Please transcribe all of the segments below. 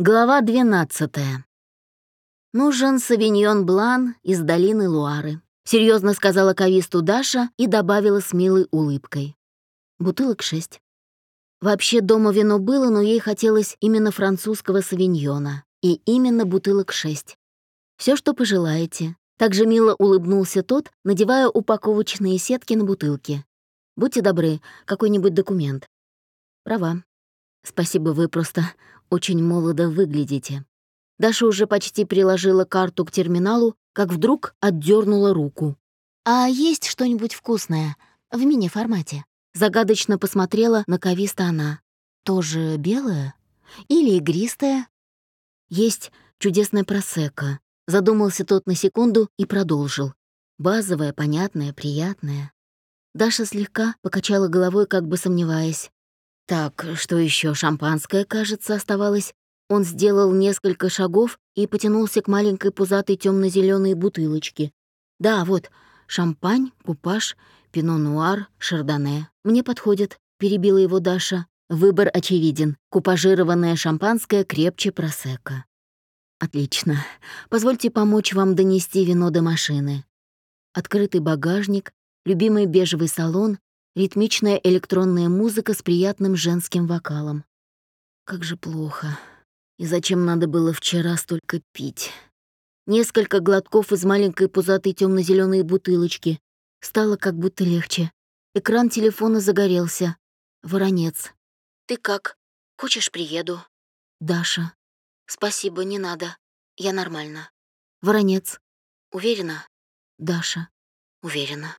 Глава 12. Нужен савиньон блан из долины Луары, серьезно сказала кависту Даша и добавила с милой улыбкой. Бутылок шесть. Вообще дома вино было, но ей хотелось именно французского савиньона. И именно бутылок шесть. Все, что пожелаете. Также мило улыбнулся тот, надевая упаковочные сетки на бутылки. Будьте добры, какой-нибудь документ. Права. Спасибо, вы просто очень молодо выглядите». Даша уже почти приложила карту к терминалу, как вдруг отдернула руку. «А есть что-нибудь вкусное в мини-формате?» Загадочно посмотрела на Кависта она. «Тоже белое? Или игристое?» «Есть чудесная просека», — задумался тот на секунду и продолжил. «Базовое, понятное, приятное». Даша слегка покачала головой, как бы сомневаясь. Так, что еще шампанское, кажется, оставалось. Он сделал несколько шагов и потянулся к маленькой пузатой темно зеленой бутылочке. Да, вот, шампань, купаж, пино-нуар, шардоне. Мне подходит, перебила его Даша. Выбор очевиден. Купажированное шампанское крепче просека. Отлично. Позвольте помочь вам донести вино до машины. Открытый багажник, любимый бежевый салон, ритмичная электронная музыка с приятным женским вокалом. Как же плохо. И зачем надо было вчера столько пить? Несколько глотков из маленькой пузатой темно зеленой бутылочки. Стало как будто легче. Экран телефона загорелся. Воронец. «Ты как? Хочешь, приеду?» «Даша». «Спасибо, не надо. Я нормально». «Воронец». «Уверена?» «Даша». «Уверена».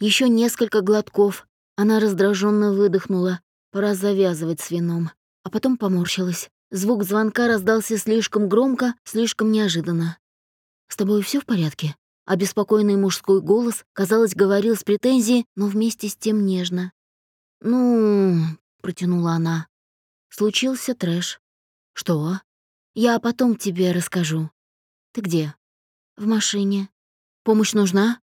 Еще несколько глотков. Она раздраженно выдохнула. Пора завязывать с вином. А потом поморщилась. Звук звонка раздался слишком громко, слишком неожиданно. «С тобой все в порядке?» Обеспокоенный мужской голос, казалось, говорил с претензией, но вместе с тем нежно. «Ну...» — протянула она. «Случился трэш». «Что?» «Я потом тебе расскажу». «Ты где?» «В машине». «Помощь нужна?»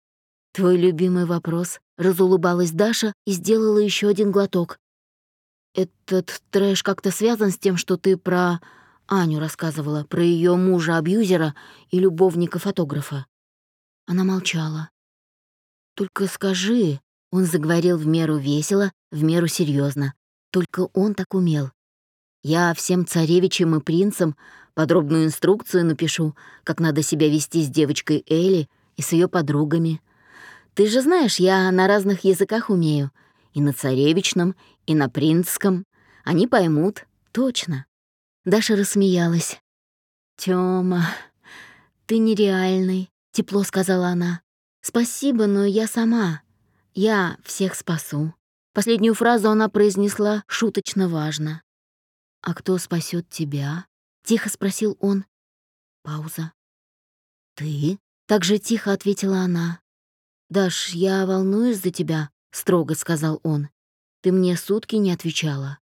«Твой любимый вопрос», — разулыбалась Даша и сделала еще один глоток. «Этот трэш как-то связан с тем, что ты про Аню рассказывала, про ее мужа-абьюзера и любовника-фотографа». Она молчала. «Только скажи», — он заговорил в меру весело, в меру серьезно. Только он так умел. «Я всем царевичам и принцам подробную инструкцию напишу, как надо себя вести с девочкой Элли и с ее подругами». Ты же знаешь, я на разных языках умею. И на царевичном, и на принцском. Они поймут, точно». Даша рассмеялась. «Тёма, ты нереальный», — тепло сказала она. «Спасибо, но я сама. Я всех спасу». Последнюю фразу она произнесла шуточно важно. «А кто спасет тебя?» — тихо спросил он. Пауза. «Ты?» — так же тихо ответила она. «Даш, я волнуюсь за тебя», — строго сказал он. «Ты мне сутки не отвечала».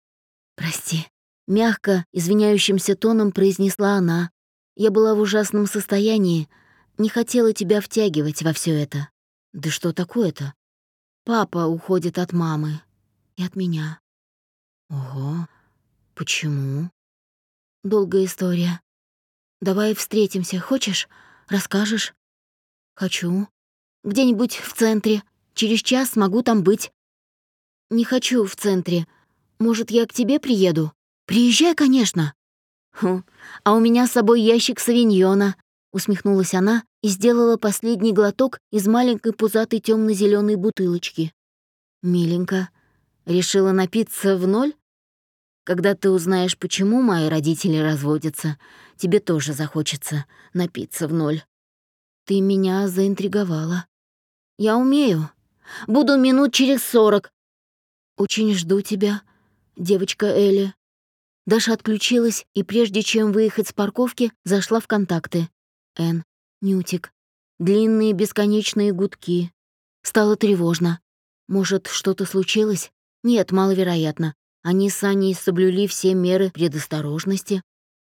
«Прости», — мягко, извиняющимся тоном произнесла она. «Я была в ужасном состоянии, не хотела тебя втягивать во все это». «Да что такое-то?» «Папа уходит от мамы и от меня». «Ого, почему?» «Долгая история. Давай встретимся, хочешь? Расскажешь?» «Хочу», где-нибудь в центре. Через час смогу там быть». «Не хочу в центре. Может, я к тебе приеду?» «Приезжай, конечно». «Хм, а у меня с собой ящик савиньона», — усмехнулась она и сделала последний глоток из маленькой пузатой темно зеленой бутылочки. «Миленько. Решила напиться в ноль? Когда ты узнаешь, почему мои родители разводятся, тебе тоже захочется напиться в ноль. Ты меня заинтриговала. Я умею. Буду минут через сорок. Очень жду тебя, девочка Элли. Даша отключилась и, прежде чем выехать с парковки, зашла в контакты. Н. Нютик. Длинные бесконечные гудки. Стало тревожно. Может, что-то случилось? Нет, маловероятно. Они с Аней соблюли все меры предосторожности.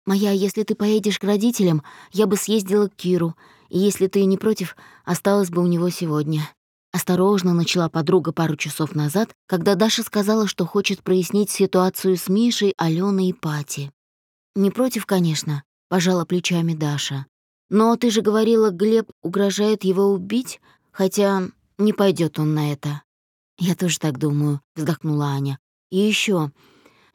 «Моя, если ты поедешь к родителям, я бы съездила к Киру, и если ты не против, осталась бы у него сегодня». Осторожно начала подруга пару часов назад, когда Даша сказала, что хочет прояснить ситуацию с Мишей, Аленой и Пати. «Не против, конечно», — пожала плечами Даша. «Но ты же говорила, Глеб угрожает его убить, хотя не пойдет он на это». «Я тоже так думаю», — вздохнула Аня. «И еще,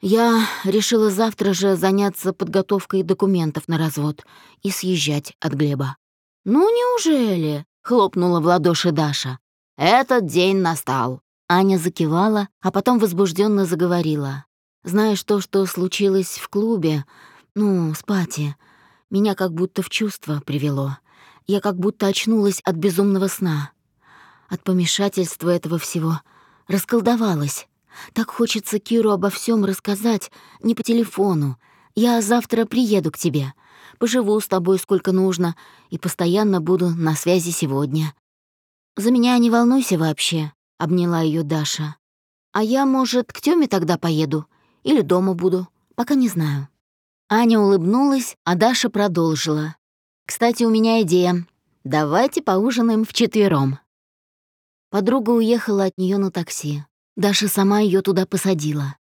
я решила завтра же заняться подготовкой документов на развод и съезжать от Глеба». «Ну неужели?» — хлопнула в ладоши Даша. «Этот день настал». Аня закивала, а потом возбужденно заговорила. «Знаешь, то, что случилось в клубе, ну, с Пати, меня как будто в чувство привело. Я как будто очнулась от безумного сна. От помешательства этого всего расколдовалась. Так хочется Киру обо всем рассказать, не по телефону. Я завтра приеду к тебе, поживу с тобой сколько нужно и постоянно буду на связи сегодня. За меня не волнуйся вообще, обняла ее Даша. А я, может, к Тёме тогда поеду или дома буду, пока не знаю. Аня улыбнулась, а Даша продолжила. Кстати, у меня идея. Давайте поужинаем вчетвером. Подруга уехала от нее на такси. Даша сама ее туда посадила.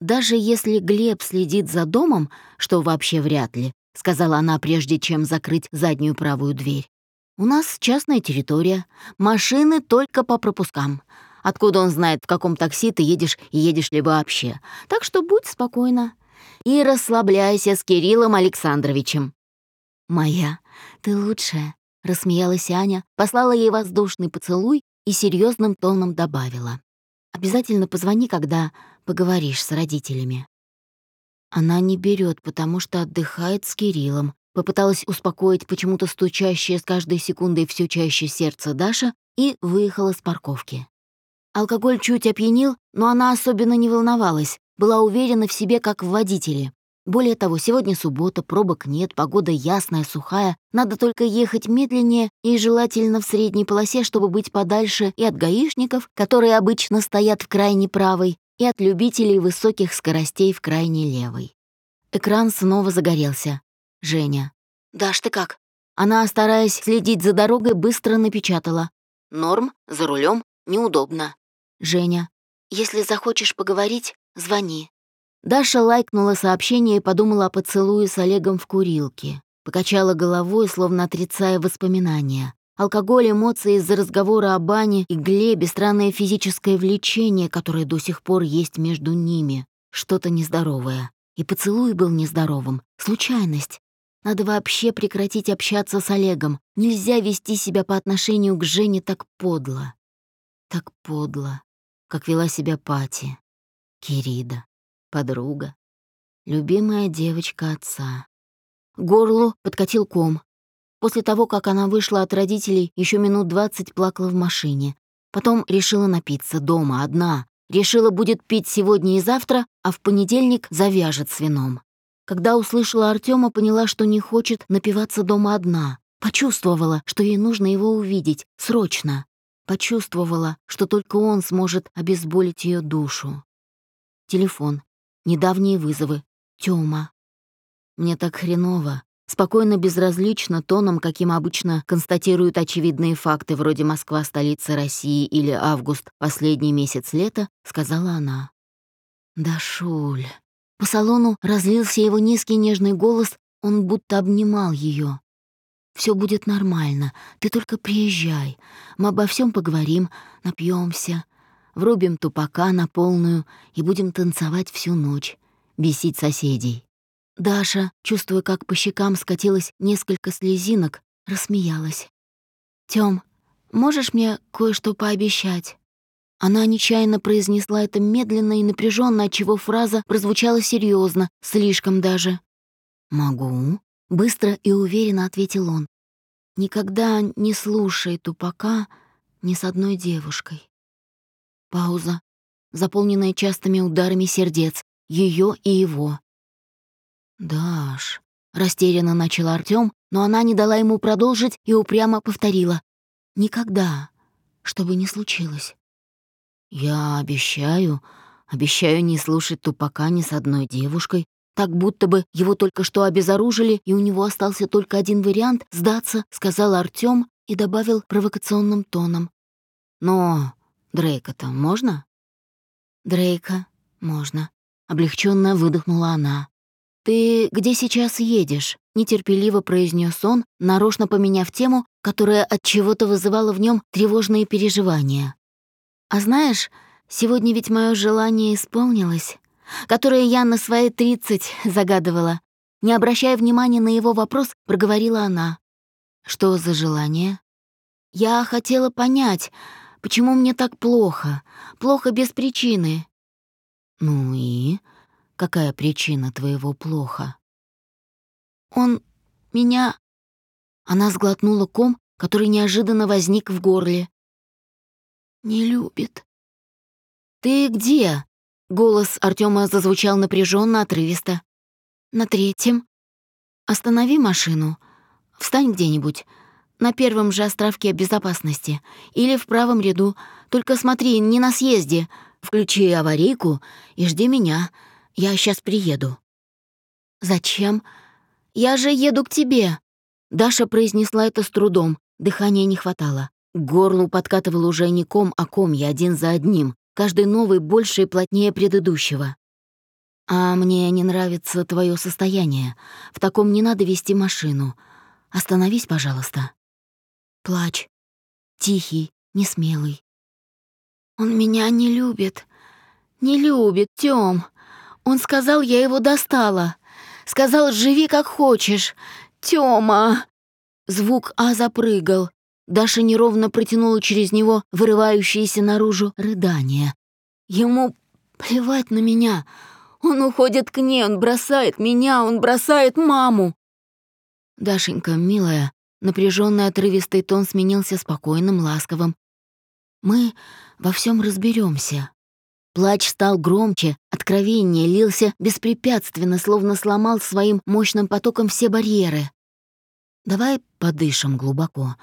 Даже если Глеб следит за домом, что вообще вряд ли, сказала она, прежде чем закрыть заднюю правую дверь. У нас частная территория, машины только по пропускам. Откуда он знает, в каком такси ты едешь и едешь ли вообще? Так что будь спокойна. И расслабляйся с Кириллом Александровичем. «Моя, ты лучшая», — рассмеялась Аня, послала ей воздушный поцелуй и серьезным тоном добавила. «Обязательно позвони, когда поговоришь с родителями». Она не берет, потому что отдыхает с Кириллом. Попыталась успокоить почему-то стучащее с каждой секундой все чаще сердце Даша и выехала с парковки. Алкоголь чуть опьянил, но она особенно не волновалась, была уверена в себе как в водителе. Более того, сегодня суббота, пробок нет, погода ясная, сухая. Надо только ехать медленнее и желательно в средней полосе, чтобы быть подальше и от гаишников, которые обычно стоят в крайне правой, и от любителей высоких скоростей в крайне левой. Экран снова загорелся. Женя. «Даш, ты как?» Она, стараясь следить за дорогой, быстро напечатала. «Норм, за рулем, неудобно». Женя. «Если захочешь поговорить, звони». Даша лайкнула сообщение и подумала о поцелуе с Олегом в курилке. Покачала головой, словно отрицая воспоминания. Алкоголь, эмоции из-за разговора о бане и Глебе, странное физическое влечение, которое до сих пор есть между ними. Что-то нездоровое. И поцелуй был нездоровым. Случайность. Надо вообще прекратить общаться с Олегом. Нельзя вести себя по отношению к Жене так подло. Так подло, как вела себя Пати. Кирида подруга, любимая девочка отца. Горлу подкатил ком. После того, как она вышла от родителей, еще минут двадцать плакала в машине. Потом решила напиться дома, одна. Решила будет пить сегодня и завтра, а в понедельник завяжет с вином. Когда услышала Артема, поняла, что не хочет напиваться дома одна. Почувствовала, что ей нужно его увидеть, срочно. Почувствовала, что только он сможет обезболить ее душу. Телефон недавние вызовы, Тёма. Мне так хреново. Спокойно, безразлично, тоном, каким обычно констатируют очевидные факты, вроде «Москва — столица России» или «Август — последний месяц лета», сказала она. «Да, Шуль». По салону разлился его низкий нежный голос, он будто обнимал ее. Все будет нормально, ты только приезжай. Мы обо всем поговорим, напьемся, врубим тупака на полную и будем танцевать всю ночь, бесить соседей. Даша, чувствуя, как по щекам скатилось несколько слезинок, рассмеялась. «Тём, можешь мне кое-что пообещать?» Она нечаянно произнесла это медленно и напряженно, отчего фраза прозвучала серьезно, слишком даже. «Могу», — быстро и уверенно ответил он. «Никогда не слушай тупака ни с одной девушкой». Пауза, заполненная частыми ударами сердец, ее и его. «Даш», — растерянно начал Артём, но она не дала ему продолжить и упрямо повторила. «Никогда, что бы ни случилось». «Я обещаю, обещаю не слушать тупака ни с одной девушкой, так будто бы его только что обезоружили, и у него остался только один вариант — сдаться», — сказал Артём и добавил провокационным тоном. «Но Дрейка-то можно? Дрейка можно. Облегченно выдохнула она. «Ты где сейчас едешь?» — нетерпеливо произнес он, нарочно поменяв тему, которая от чего-то вызывала в нем тревожные переживания. «А знаешь, сегодня ведь мое желание исполнилось, которое я на свои тридцать загадывала». Не обращая внимания на его вопрос, проговорила она. «Что за желание?» «Я хотела понять, почему мне так плохо, плохо без причины». «Ну и?» Какая причина твоего плохо? Он меня... Она сглотнула ком, который неожиданно возник в горле. Не любит. Ты где? Голос Артема зазвучал напряженно, отрывисто. На третьем. Останови машину. Встань где-нибудь. На первом же островке безопасности. Или в правом ряду. Только смотри, не на съезде. Включи аварийку и жди меня. Я сейчас приеду». «Зачем? Я же еду к тебе!» Даша произнесла это с трудом, дыхания не хватало. К горлу подкатывал уже не ком, а комья один за одним, каждый новый больше и плотнее предыдущего. «А мне не нравится твое состояние. В таком не надо вести машину. Остановись, пожалуйста». Плач. Тихий, несмелый. «Он меня не любит. Не любит, Тём. Он сказал, я его достала. Сказал, живи как хочешь. Тёма!» Звук А запрыгал. Даша неровно протянула через него вырывающееся наружу рыдание. «Ему плевать на меня. Он уходит к ней, он бросает меня, он бросает маму». «Дашенька, милая», напряженный отрывистый тон сменился спокойным, ласковым. «Мы во всем разберемся. Плач стал громче, откровение лился беспрепятственно, словно сломал своим мощным потоком все барьеры. «Давай подышим глубоко.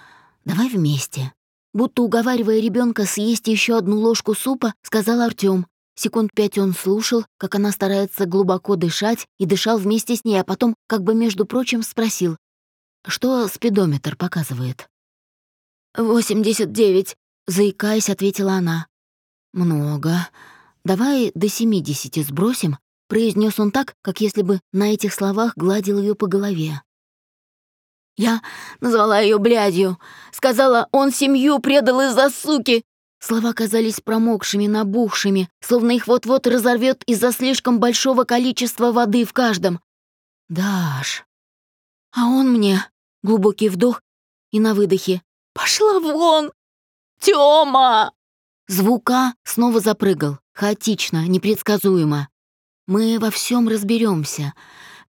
Давай вместе». Будто уговаривая ребенка съесть еще одну ложку супа, сказал Артём. Секунд пять он слушал, как она старается глубоко дышать, и дышал вместе с ней, а потом, как бы между прочим, спросил, что спидометр показывает. «Восемьдесят девять», — заикаясь, ответила она. «Много. «Давай до семидесяти сбросим», — произнес он так, как если бы на этих словах гладил ее по голове. «Я назвала ее блядью. Сказала, он семью предал из-за суки». Слова казались промокшими, набухшими, словно их вот-вот разорвет из-за слишком большого количества воды в каждом. «Даш...» А он мне... Глубокий вдох и на выдохе. «Пошла вон! Тёма!» Звука снова запрыгал. Хаотично, непредсказуемо. Мы во всем разберемся,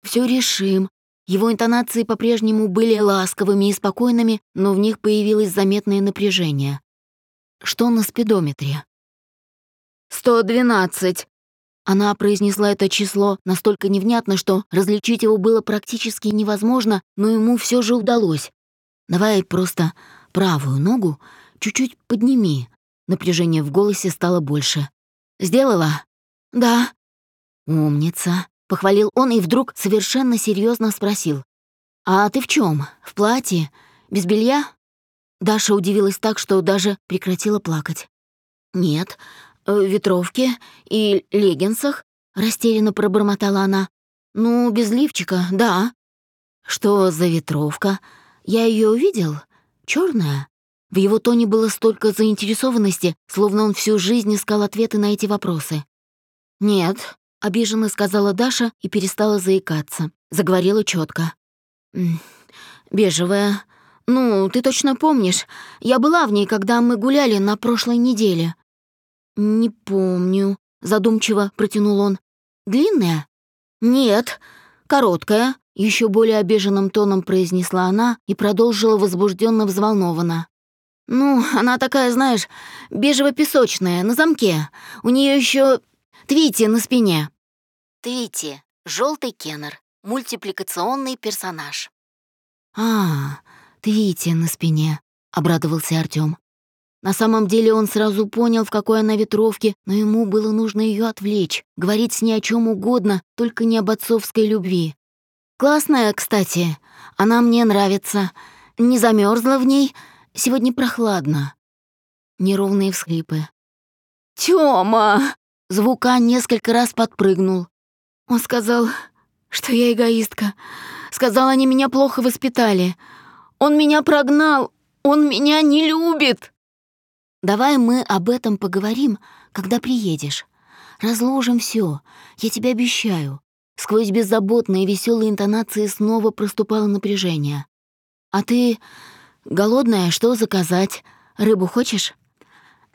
все решим. Его интонации по-прежнему были ласковыми и спокойными, но в них появилось заметное напряжение. Что на спидометре? «Сто двенадцать!» Она произнесла это число настолько невнятно, что различить его было практически невозможно, но ему все же удалось. «Давай просто правую ногу чуть-чуть подними». Напряжение в голосе стало больше. Сделала? Да. Умница, похвалил он и вдруг совершенно серьезно спросил. А ты в чем? В платье? Без белья? Даша удивилась так, что даже прекратила плакать. Нет, ветровке и леггинсах, растерянно пробормотала она. Ну, без лифчика, да. Что за ветровка? Я ее увидел? Черная? В его тоне было столько заинтересованности, словно он всю жизнь искал ответы на эти вопросы. «Нет», — обиженно сказала Даша и перестала заикаться. Заговорила четко. «Бежевая. Ну, ты точно помнишь. Я была в ней, когда мы гуляли на прошлой неделе». «Не помню», — задумчиво протянул он. «Длинная?» «Нет, короткая», — еще более обиженным тоном произнесла она и продолжила возбужденно взволнованно. «Ну, она такая, знаешь, бежево-песочная, на замке. У нее еще Твити на спине». Твити — желтый кеннер, мультипликационный персонаж. «А, Твити на спине», — обрадовался Артём. На самом деле он сразу понял, в какой она ветровке, но ему было нужно ее отвлечь, говорить с ней о чем угодно, только не об отцовской любви. «Классная, кстати. Она мне нравится. Не замерзла в ней, Сегодня прохладно. Неровные всхлипы. «Тёма!» Звука несколько раз подпрыгнул. Он сказал, что я эгоистка. Сказала, они меня плохо воспитали. Он меня прогнал, он меня не любит. Давай мы об этом поговорим, когда приедешь. Разложим все. я тебе обещаю. Сквозь беззаботные веселые интонации снова проступало напряжение. «А ты голодная? Что заказать? Рыбу хочешь?»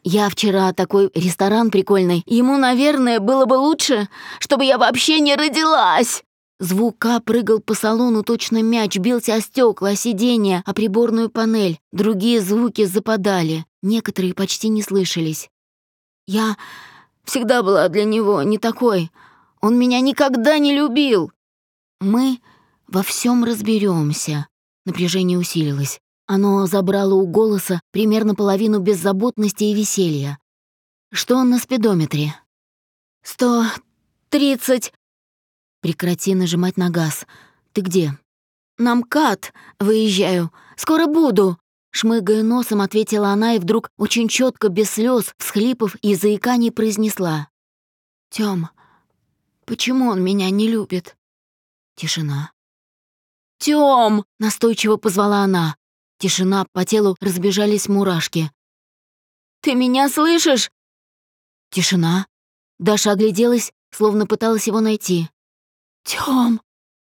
«Я вчера такой ресторан прикольный. Ему, наверное, было бы лучше, чтобы я вообще не родилась!» Звук К прыгал по салону, точно мяч, бился о стекла, о сиденье, о приборную панель. Другие звуки западали, некоторые почти не слышались. «Я всегда была для него не такой. Он меня никогда не любил!» «Мы во всем разберемся. Напряжение усилилось. Оно забрало у голоса примерно половину беззаботности и веселья. «Что он на спидометре?» «Сто тридцать...» «Прекрати нажимать на газ. Ты где?» «На МКАД. Выезжаю. Скоро буду!» Шмыгая носом, ответила она и вдруг очень четко, без слез, всхлипов и заиканий произнесла. «Тём, почему он меня не любит?» Тишина. «Тём!» — настойчиво позвала она. Тишина, по телу разбежались мурашки. «Ты меня слышишь?» Тишина. Даша огляделась, словно пыталась его найти. «Тём!»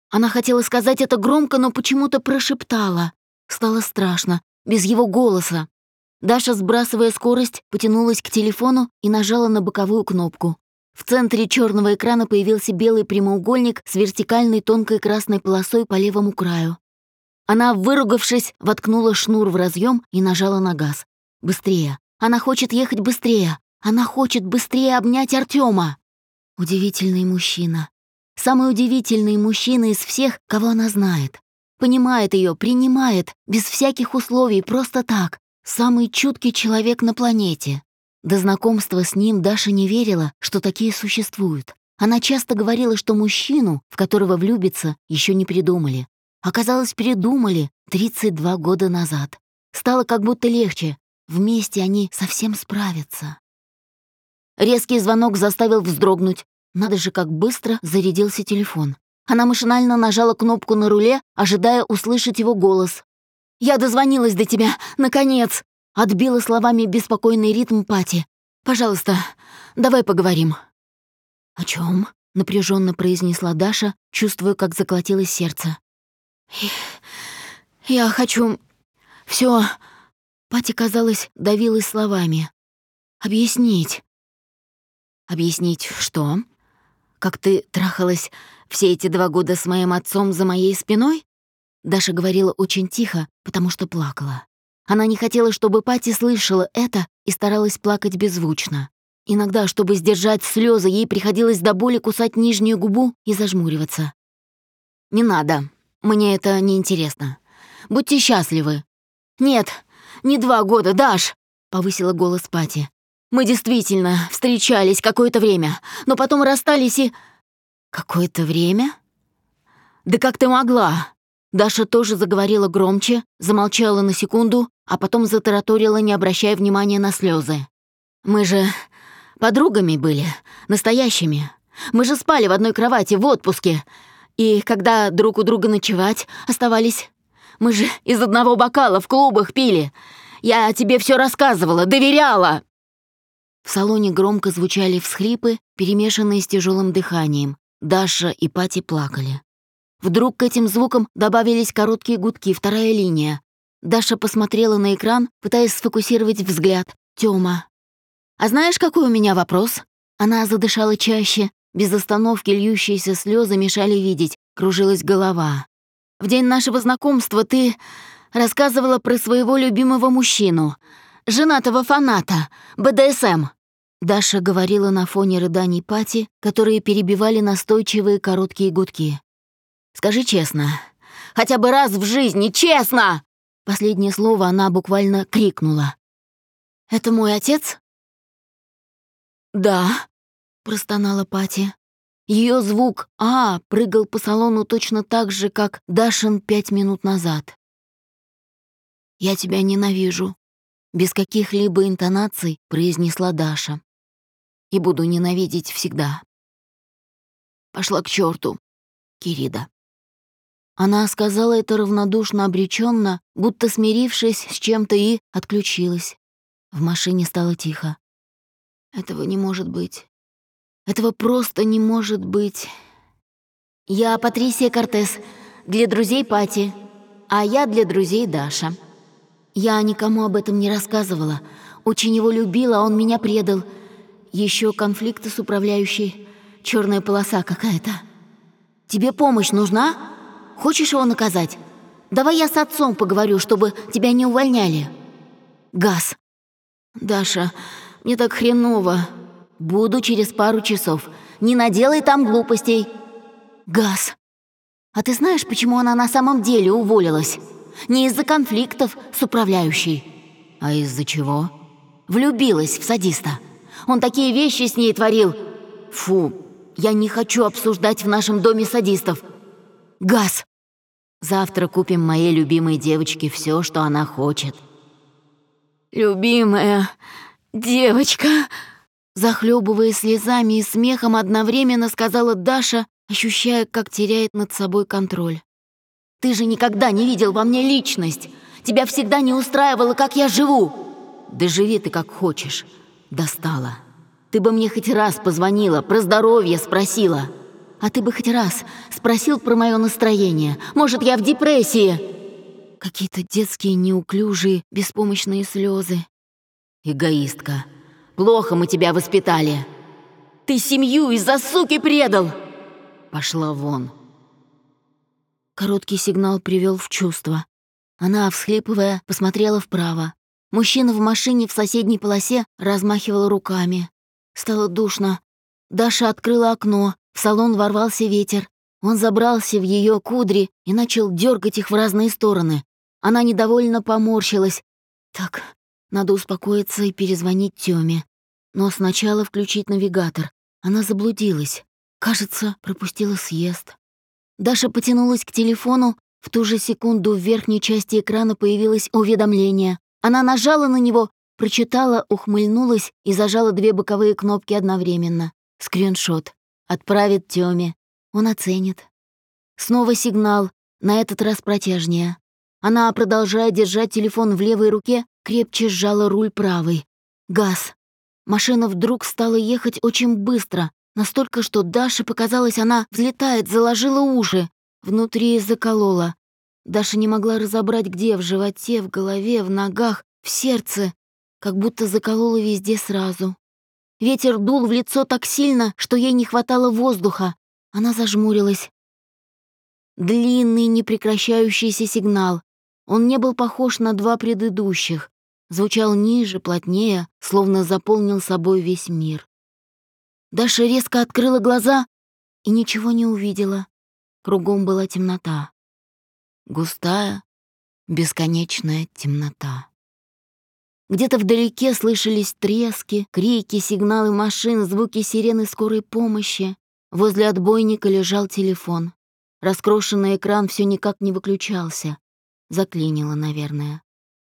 Она хотела сказать это громко, но почему-то прошептала. Стало страшно, без его голоса. Даша, сбрасывая скорость, потянулась к телефону и нажала на боковую кнопку. В центре черного экрана появился белый прямоугольник с вертикальной тонкой красной полосой по левому краю. Она, выругавшись, воткнула шнур в разъем и нажала на газ. Быстрее. Она хочет ехать быстрее. Она хочет быстрее обнять Артема. Удивительный мужчина. Самый удивительный мужчина из всех, кого она знает. Понимает ее, принимает, без всяких условий, просто так. Самый чуткий человек на планете. До знакомства с ним Даша не верила, что такие существуют. Она часто говорила, что мужчину, в которого влюбиться, еще не придумали. Оказалось, передумали 32 года назад. Стало как будто легче. Вместе они совсем справятся. Резкий звонок заставил вздрогнуть. Надо же, как быстро зарядился телефон. Она машинально нажала кнопку на руле, ожидая услышать его голос. «Я дозвонилась до тебя, наконец!» Отбила словами беспокойный ритм Пати. «Пожалуйста, давай поговорим». «О чем? напряженно произнесла Даша, чувствуя, как заколотилось сердце. «Я хочу... все. Пати, казалось, давилась словами. «Объяснить». «Объяснить что? Как ты трахалась все эти два года с моим отцом за моей спиной?» Даша говорила очень тихо, потому что плакала. Она не хотела, чтобы Пати слышала это и старалась плакать беззвучно. Иногда, чтобы сдержать слезы, ей приходилось до боли кусать нижнюю губу и зажмуриваться. «Не надо. Мне это не интересно. Будьте счастливы». «Нет, не два года, Даш!» — повысила голос Пати. «Мы действительно встречались какое-то время, но потом расстались и...» «Какое-то время?» «Да как ты могла?» Даша тоже заговорила громче, замолчала на секунду, а потом затараторила, не обращая внимания на слезы. «Мы же подругами были, настоящими. Мы же спали в одной кровати в отпуске. И когда друг у друга ночевать оставались, мы же из одного бокала в клубах пили. Я тебе все рассказывала, доверяла!» В салоне громко звучали всхлипы, перемешанные с тяжелым дыханием. Даша и Пати плакали. Вдруг к этим звукам добавились короткие гудки, вторая линия. Даша посмотрела на экран, пытаясь сфокусировать взгляд. Тёма. «А знаешь, какой у меня вопрос?» Она задышала чаще. Без остановки льющиеся слезы мешали видеть. Кружилась голова. «В день нашего знакомства ты рассказывала про своего любимого мужчину, женатого фаната, БДСМ». Даша говорила на фоне рыданий Пати, которые перебивали настойчивые короткие гудки. Скажи честно. Хотя бы раз в жизни, честно!» Последнее слово она буквально крикнула. «Это мой отец?» «Да», — простонала Пати. Ее звук «А» прыгал по салону точно так же, как Дашин пять минут назад. «Я тебя ненавижу», — без каких-либо интонаций произнесла Даша. «И буду ненавидеть всегда». «Пошла к черту, Кирида. Она сказала это равнодушно обреченно, будто смирившись с чем-то и отключилась. В машине стало тихо. Этого не может быть. Этого просто не может быть. Я Патрисия Кортес, для друзей Пати, а я для друзей Даша. Я никому об этом не рассказывала. Очень его любила, а он меня предал. Еще конфликты с управляющей. Черная полоса какая-то. Тебе помощь нужна? Хочешь его наказать? Давай я с отцом поговорю, чтобы тебя не увольняли. Газ. Даша, мне так хреново. Буду через пару часов. Не наделай там глупостей. Газ. А ты знаешь, почему она на самом деле уволилась? Не из-за конфликтов с управляющей. А из-за чего? Влюбилась в садиста. Он такие вещи с ней творил. Фу, я не хочу обсуждать в нашем доме садистов. Газ. Завтра купим моей любимой девочке все, что она хочет. Любимая девочка, захлебываясь слезами и смехом, одновременно сказала Даша, ощущая, как теряет над собой контроль. Ты же никогда не видел во мне личность. Тебя всегда не устраивало, как я живу. Да живи ты как хочешь. Достала. Ты бы мне хоть раз позвонила, про здоровье спросила. А ты бы хоть раз спросил про мое настроение. Может, я в депрессии?» Какие-то детские неуклюжие, беспомощные слезы. «Эгоистка. Плохо мы тебя воспитали. Ты семью из-за суки предал!» «Пошла вон!» Короткий сигнал привел в чувство. Она, всхлипывая, посмотрела вправо. Мужчина в машине в соседней полосе размахивал руками. Стало душно. Даша открыла окно, в салон ворвался ветер. Он забрался в ее кудри и начал дергать их в разные стороны. Она недовольно поморщилась. Так, надо успокоиться и перезвонить Тёме. Но сначала включить навигатор. Она заблудилась. Кажется, пропустила съезд. Даша потянулась к телефону. В ту же секунду в верхней части экрана появилось уведомление. Она нажала на него, прочитала, ухмыльнулась и зажала две боковые кнопки одновременно. Скриншот. Отправит Тёме. Он оценит. Снова сигнал, на этот раз протяжнее. Она, продолжая держать телефон в левой руке, крепче сжала руль правой. Газ. Машина вдруг стала ехать очень быстро, настолько, что Даше показалось, она взлетает, заложила уши. Внутри заколола. Даша не могла разобрать, где — в животе, в голове, в ногах, в сердце, как будто заколола везде сразу. Ветер дул в лицо так сильно, что ей не хватало воздуха. Она зажмурилась. Длинный, непрекращающийся сигнал. Он не был похож на два предыдущих. Звучал ниже, плотнее, словно заполнил собой весь мир. Даша резко открыла глаза и ничего не увидела. Кругом была темнота. Густая, бесконечная темнота. Где-то вдалеке слышались трески, крики, сигналы машин, звуки сирены скорой помощи. Возле отбойника лежал телефон. Раскрошенный экран все никак не выключался. Заклинило, наверное.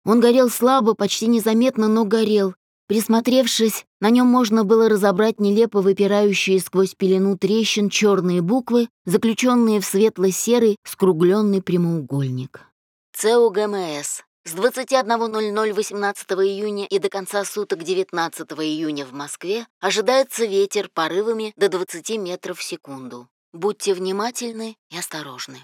Он горел слабо, почти незаметно, но горел. Присмотревшись, на нем можно было разобрать нелепо выпирающие сквозь пелену трещин черные буквы, заключенные в светло-серый скругленный прямоугольник. ЦУГМС с 21.00 18 июня и до конца суток 19 июня в Москве ожидается ветер порывами до 20 метров в секунду. Будьте внимательны и осторожны.